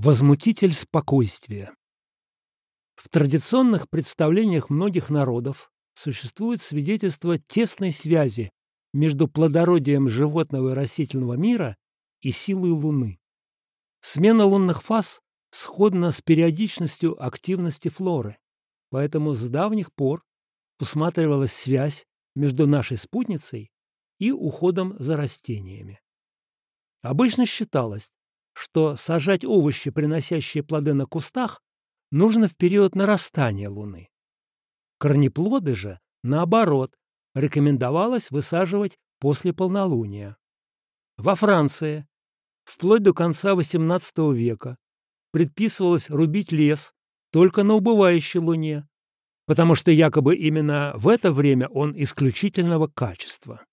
Возмутитель спокойствия. В традиционных представлениях многих народов существует свидетельство тесной связи между плодородием животного и растительного мира и силой Луны. Смена лунных фаз сходна с периодичностью активности флоры, поэтому с давних пор усматривалась связь между нашей спутницей и уходом за растениями. Обычно считалось, что сажать овощи, приносящие плоды на кустах, нужно в период нарастания Луны. Корнеплоды же, наоборот, рекомендовалось высаживать после полнолуния. Во Франции вплоть до конца XVIII века предписывалось рубить лес только на убывающей луне, потому что якобы именно в это время он исключительного качества.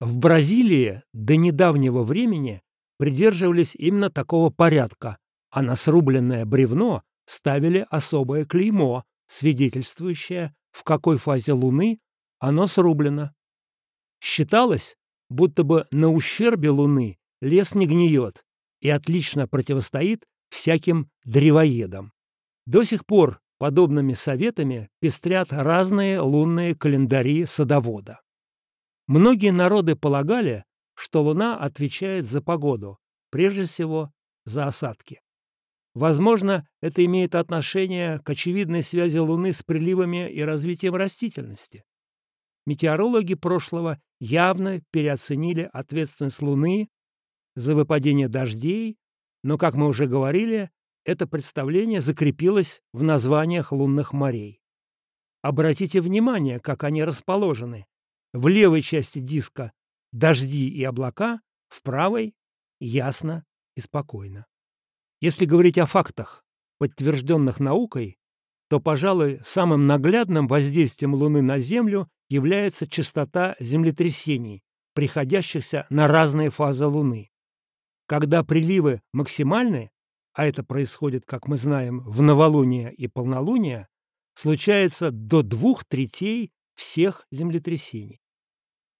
В Бразилии до недавнего времени придерживались именно такого порядка, а на срубленное бревно ставили особое клеймо, свидетельствующее, в какой фазе Луны оно срублено. Считалось, будто бы на ущербе Луны лес не гниет и отлично противостоит всяким древоедам. До сих пор подобными советами пестрят разные лунные календари садовода. Многие народы полагали, что Луна отвечает за погоду, прежде всего за осадки. Возможно, это имеет отношение к очевидной связи Луны с приливами и развитием растительности. Метеорологи прошлого явно переоценили ответственность Луны за выпадение дождей, но, как мы уже говорили, это представление закрепилось в названиях лунных морей. Обратите внимание, как они расположены. В левой части диска дожди и облака, в правой – ясно и спокойно. Если говорить о фактах, подтвержденных наукой, то, пожалуй, самым наглядным воздействием Луны на Землю является частота землетрясений, приходящихся на разные фазы Луны. Когда приливы максимальны, а это происходит, как мы знаем, в новолуние и полнолуние, случается до двух третей всех землетрясений.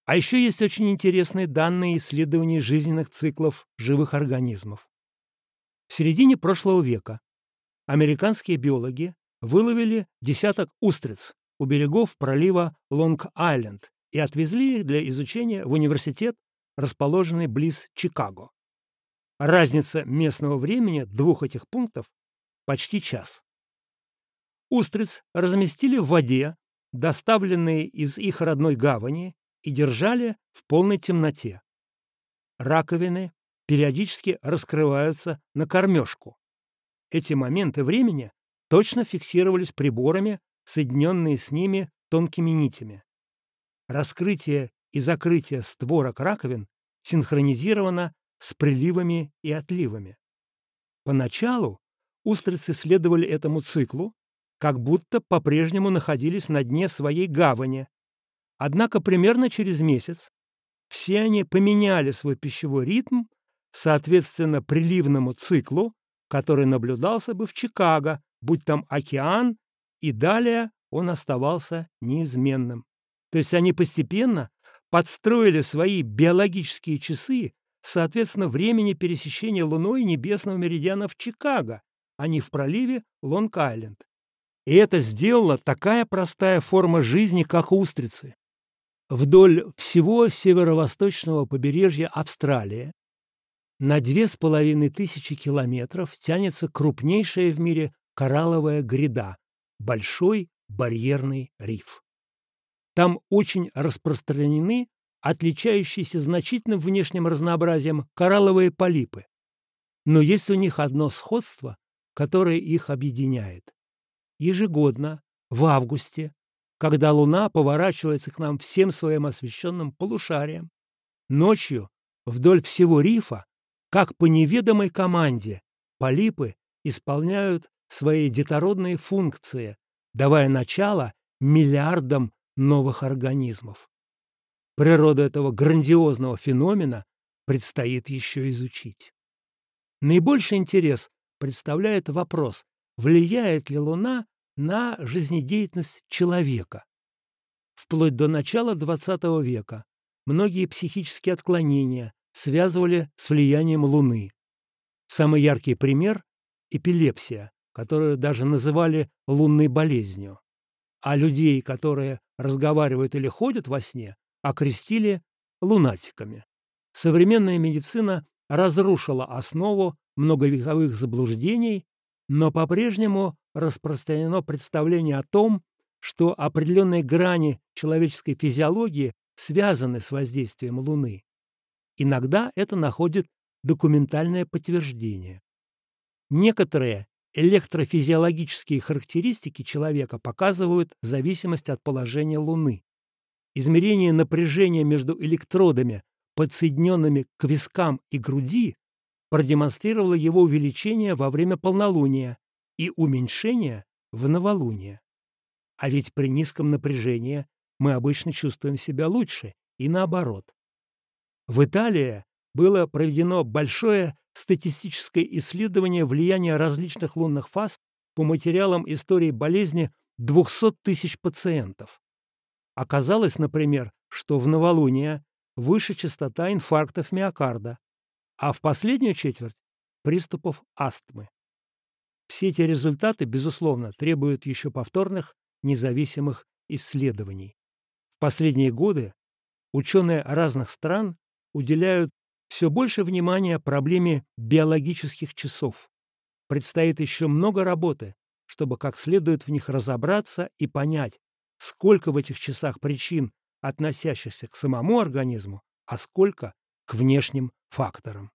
А еще есть очень интересные данные исследований жизненных циклов живых организмов. В середине прошлого века американские биологи выловили десяток устриц у берегов пролива Лонг-Айленд и отвезли их для изучения в университет, расположенный близ Чикаго. Разница местного времени двух этих пунктов почти час. Устриц разместили в воде, доставленные из их родной гавани, и держали в полной темноте. Раковины периодически раскрываются на кормежку. Эти моменты времени точно фиксировались приборами, соединенные с ними тонкими нитями. Раскрытие и закрытие створок раковин синхронизировано с приливами и отливами. Поначалу устрицы следовали этому циклу, как будто по-прежнему находились на дне своей гавани, Однако примерно через месяц все они поменяли свой пищевой ритм соответственно приливному циклу, который наблюдался бы в Чикаго, будь там океан, и далее он оставался неизменным. То есть они постепенно подстроили свои биологические часы соответственно времени пересечения Луной небесного меридиана в Чикаго, а не в проливе Лонг-Айленд. И это сделала такая простая форма жизни, как устрицы. Вдоль всего северо-восточного побережья Австралии на две с половиной тысячи километров тянется крупнейшая в мире коралловая гряда – Большой барьерный риф. Там очень распространены отличающиеся значительным внешним разнообразием коралловые полипы. Но есть у них одно сходство, которое их объединяет. Ежегодно, в августе, когда Луна поворачивается к нам всем своим освещенным полушарием. Ночью вдоль всего рифа, как по неведомой команде, полипы исполняют свои детородные функции, давая начало миллиардам новых организмов. Природу этого грандиозного феномена предстоит еще изучить. Наибольший интерес представляет вопрос, влияет ли Луна на жизнедеятельность человека. Вплоть до начала XX века многие психические отклонения связывали с влиянием Луны. Самый яркий пример – эпилепсия, которую даже называли лунной болезнью. А людей, которые разговаривают или ходят во сне, окрестили лунатиками. Современная медицина разрушила основу многовековых заблуждений, но по-прежнему распространено представление о том, что определенные грани человеческой физиологии связаны с воздействием Луны. Иногда это находит документальное подтверждение. Некоторые электрофизиологические характеристики человека показывают зависимость от положения Луны. Измерение напряжения между электродами, подсоединенными к вискам и груди, продемонстрировало его увеличение во время полнолуния и уменьшение в новолуние. А ведь при низком напряжении мы обычно чувствуем себя лучше, и наоборот. В Италии было проведено большое статистическое исследование влияния различных лунных фаз по материалам истории болезни 200 тысяч пациентов. Оказалось, например, что в новолуние выше частота инфарктов миокарда, а в последнюю четверть – приступов астмы. Все эти результаты, безусловно, требуют еще повторных независимых исследований. В последние годы ученые разных стран уделяют все больше внимания проблеме биологических часов. Предстоит еще много работы, чтобы как следует в них разобраться и понять, сколько в этих часах причин, относящихся к самому организму, а сколько к внешним факторам.